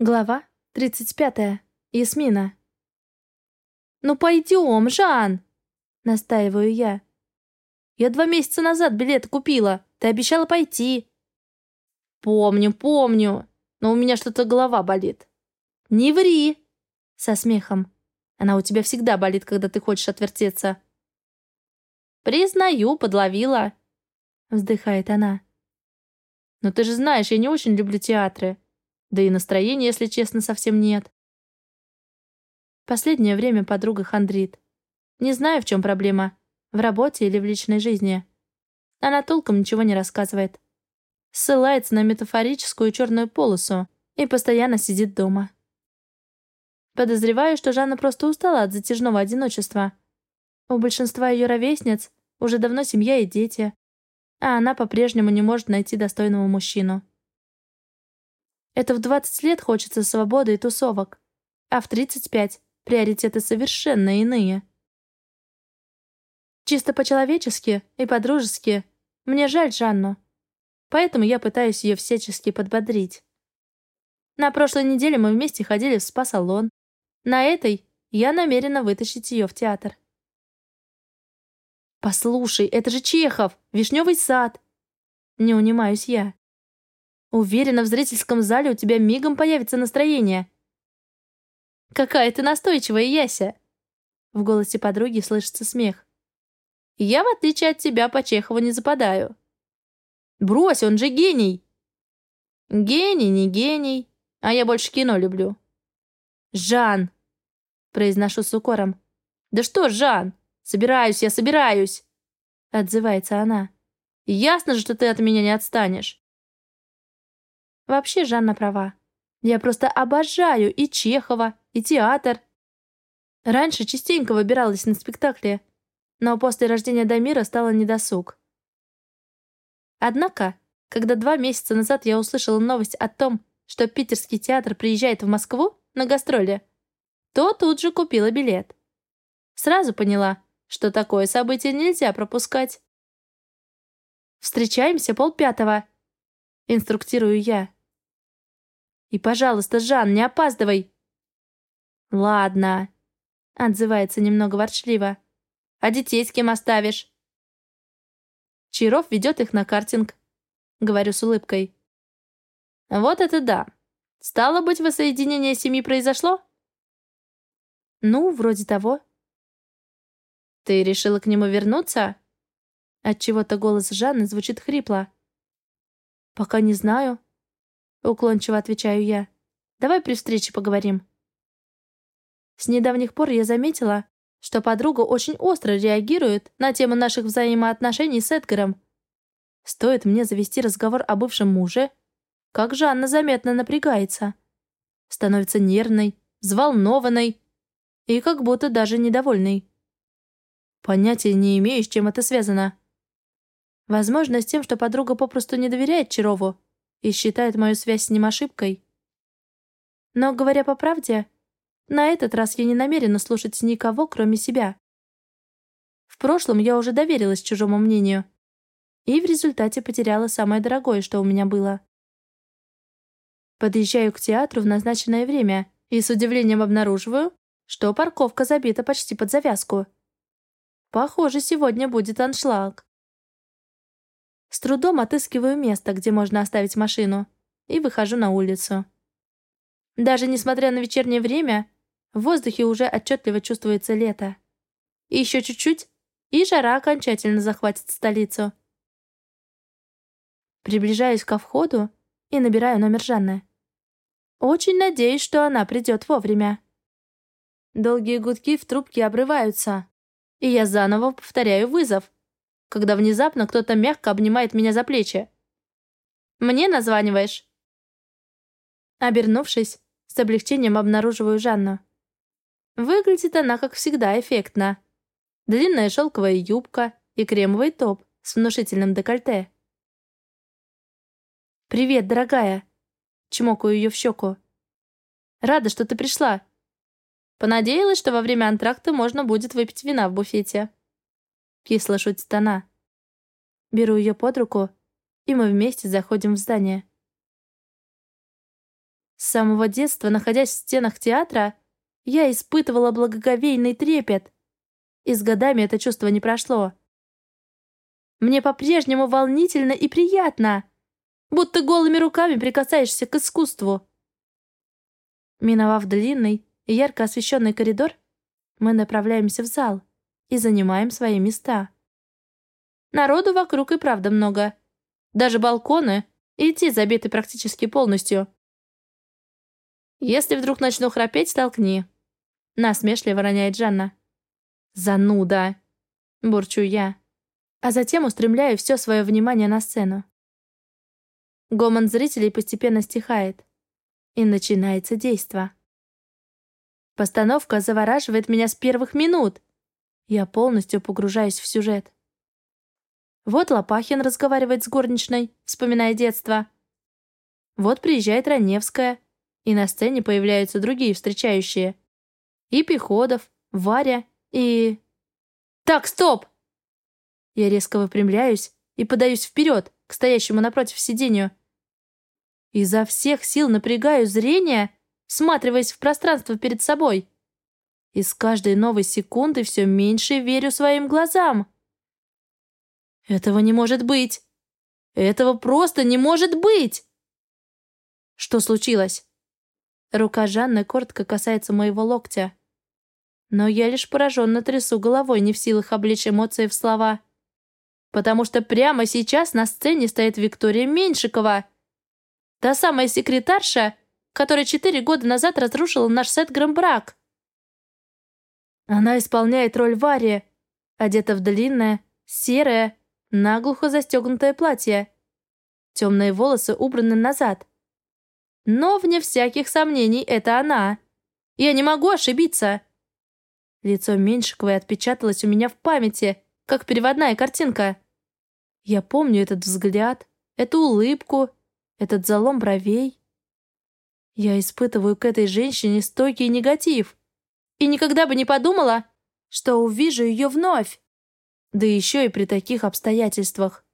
Глава 35. Ясмина. «Ну пойдем, Жан!» — настаиваю я. «Я два месяца назад билет купила. Ты обещала пойти». «Помню, помню. Но у меня что-то голова болит». «Не ври!» — со смехом. «Она у тебя всегда болит, когда ты хочешь отвертеться». «Признаю, подловила», — вздыхает она. «Но ты же знаешь, я не очень люблю театры». Да и настроения, если честно, совсем нет. Последнее время подруга хандрит. Не знаю, в чем проблема. В работе или в личной жизни. Она толком ничего не рассказывает. Ссылается на метафорическую черную полосу и постоянно сидит дома. Подозреваю, что Жанна просто устала от затяжного одиночества. У большинства ее ровесниц уже давно семья и дети, а она по-прежнему не может найти достойного мужчину. Это в 20 лет хочется свободы и тусовок, а в 35 приоритеты совершенно иные. Чисто по-человечески и по-дружески мне жаль Жанну, поэтому я пытаюсь ее всячески подбодрить. На прошлой неделе мы вместе ходили в спа-салон. На этой я намерена вытащить ее в театр. «Послушай, это же Чехов! Вишневый сад!» Не унимаюсь я. Уверена, в зрительском зале у тебя мигом появится настроение. Какая ты настойчивая, Яся. В голосе подруги слышится смех. Я, в отличие от тебя, по Чехову не западаю. Брось, он же гений. Гений, не гений. А я больше кино люблю. Жан. Произношу с укором. Да что, Жан? Собираюсь, я собираюсь. Отзывается она. Ясно же, что ты от меня не отстанешь. Вообще Жанна права. Я просто обожаю и Чехова, и театр. Раньше частенько выбиралась на спектакли, но после рождения Дамира стало недосуг. Однако, когда два месяца назад я услышала новость о том, что питерский театр приезжает в Москву на гастроли, то тут же купила билет. Сразу поняла, что такое событие нельзя пропускать. «Встречаемся полпятого», — инструктирую я. И, пожалуйста, Жан, не опаздывай!» «Ладно», — отзывается немного ворчливо. «А детей с кем оставишь?» Чиров ведет их на картинг. Говорю с улыбкой. «Вот это да! Стало быть, воссоединение семьи произошло?» «Ну, вроде того». «Ты решила к нему вернуться?» Отчего-то голос Жанны звучит хрипло. «Пока не знаю», Уклончиво отвечаю я. Давай при встрече поговорим. С недавних пор я заметила, что подруга очень остро реагирует на тему наших взаимоотношений с Эдгаром. Стоит мне завести разговор о бывшем муже, как Жанна заметно напрягается. Становится нервной, взволнованной и как будто даже недовольной. Понятия не имею, с чем это связано. Возможно, с тем, что подруга попросту не доверяет Чарову и считает мою связь с ним ошибкой. Но, говоря по правде, на этот раз я не намерена слушать никого, кроме себя. В прошлом я уже доверилась чужому мнению и в результате потеряла самое дорогое, что у меня было. Подъезжаю к театру в назначенное время и с удивлением обнаруживаю, что парковка забита почти под завязку. Похоже, сегодня будет аншлаг. С трудом отыскиваю место, где можно оставить машину, и выхожу на улицу. Даже несмотря на вечернее время, в воздухе уже отчетливо чувствуется лето. И еще чуть-чуть, и жара окончательно захватит столицу. Приближаюсь ко входу и набираю номер Жанны. Очень надеюсь, что она придет вовремя. Долгие гудки в трубке обрываются, и я заново повторяю вызов, когда внезапно кто-то мягко обнимает меня за плечи. «Мне названиваешь?» Обернувшись, с облегчением обнаруживаю Жанну. Выглядит она, как всегда, эффектно. Длинная шелковая юбка и кремовый топ с внушительным декольте. «Привет, дорогая!» Чмокаю ее в щеку. «Рада, что ты пришла!» Понадеялась, что во время антракта можно будет выпить вина в буфете. Кисло шутит она. Беру ее под руку, и мы вместе заходим в здание. С самого детства, находясь в стенах театра, я испытывала благоговейный трепет. И с годами это чувство не прошло. Мне по-прежнему волнительно и приятно, будто голыми руками прикасаешься к искусству. Миновав длинный и ярко освещенный коридор, мы направляемся в зал и занимаем свои места. Народу вокруг и правда много. Даже балконы и те забиты практически полностью. Если вдруг начну храпеть, столкни. Насмешливо роняет Жанна. «Зануда!» — бурчу я. А затем устремляю все свое внимание на сцену. Гомон зрителей постепенно стихает. И начинается действо. Постановка завораживает меня с первых минут. Я полностью погружаюсь в сюжет. Вот Лопахин разговаривает с горничной, вспоминая детство. Вот приезжает Раневская, и на сцене появляются другие встречающие. И Пеходов, Варя, и... Так, стоп! Я резко выпрямляюсь и подаюсь вперед, к стоящему напротив сиденью. Изо всех сил напрягаю зрение, всматриваясь в пространство перед собой. И с каждой новой секунды все меньше верю своим глазам. Этого не может быть! Этого просто не может быть! Что случилось? Рука Жанны коротко касается моего локтя. Но я лишь пораженно трясу головой, не в силах облечь эмоции в слова. Потому что прямо сейчас на сцене стоит Виктория Меньшикова. Та самая секретарша, которая четыре года назад разрушила наш сет Грамбрак. Она исполняет роль Вари, одета в длинное, серое, наглухо застегнутое платье. Темные волосы убраны назад. Но, вне всяких сомнений, это она. Я не могу ошибиться. Лицо Меньшиковой отпечаталось у меня в памяти, как переводная картинка. Я помню этот взгляд, эту улыбку, этот залом бровей. Я испытываю к этой женщине стойкий негатив. И никогда бы не подумала, что увижу ее вновь. Да еще и при таких обстоятельствах.